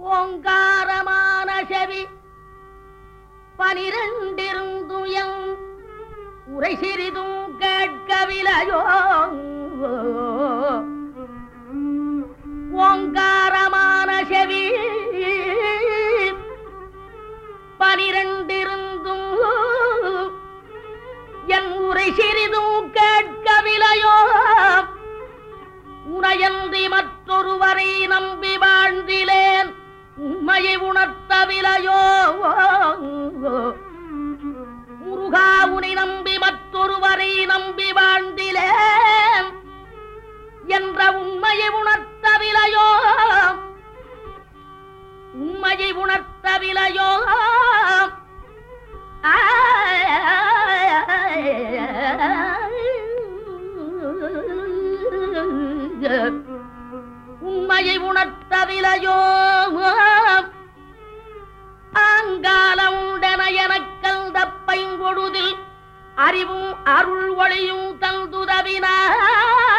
ஓங்காரமான செவி. பனிரெண்டிருந்துயம் உரை சிறிதும் கேட்கவிலையோ ஓங்காரமான செவி. பனிரெண்டிருந்தும் என் உரை சிறிதும் கேட்கவில்லையோ உனையன்றி மற்றொருவரை நம்பி வாழ்ந்திலே உண்மையை உணர்த்தவில்லையோ முருகா உனை நம்பி மற்றொருவரை நம்பி வாழ்ந்திலேன் என்ற உண்மையை உணர்த்தவில்லையோ உண்மையை உணர்த்தவில்லையோ உண்மையை உணர்த்தவில்லையோ ஆங்கால உண்டன எனக்கந்த பைங்கொழுதில் அறிவும் அருள் ஒளியும் தந்துதவினார்.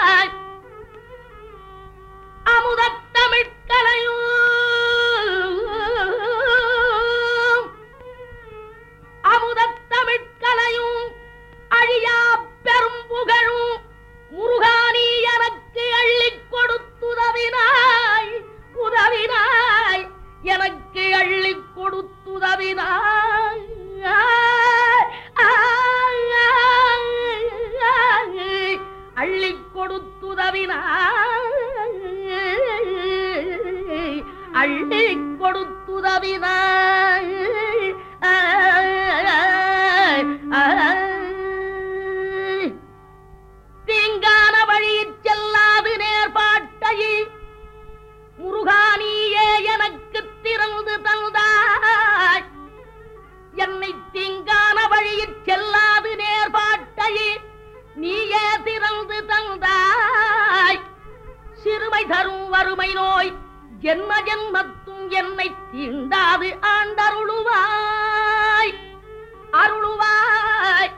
கொடுத்துதவினாய் அள்ளிக் கொடுத்துதவினாய். அருமை நோய். ஜென்ம ஜென்மத்தும் என்னை தீண்டாது ஆண்டருளுவாய். அருளுவாய்.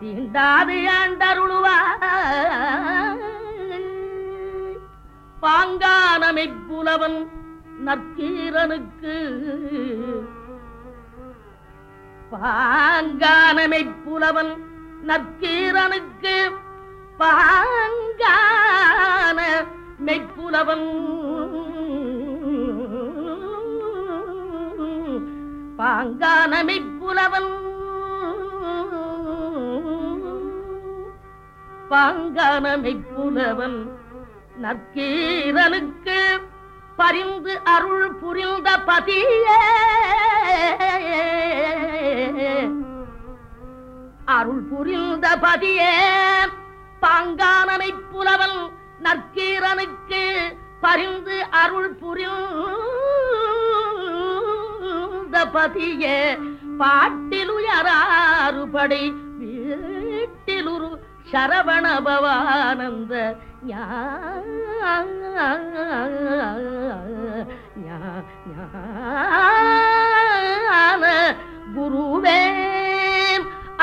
தீண்டாது ஆண்டருளுவாய். பாங்கானமை புலவன் நற்கீரனுக்கு பாங்கானமை புலவன் நற்கீரனுக்கு பாங்கான மெய்ப்புலவன். பாங்கான மெய்ப்புலவன். பாங்கான மெய்ப்புலவன் நற்கீரனுக்கு பரிந்து அருள் புரிந்த பதியே. அருள் புரிந்த பதியே. பாங்கானனை புலவன் நற்கீரனுக்கு பரிந்து அருள் புரிந்த பதியே. பாட்டிலுயராறுபடி வீட்டிலுரு சரவண பவானந்த ஞான குருவே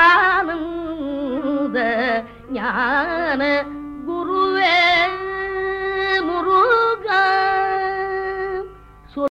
ஆனந்த ஞான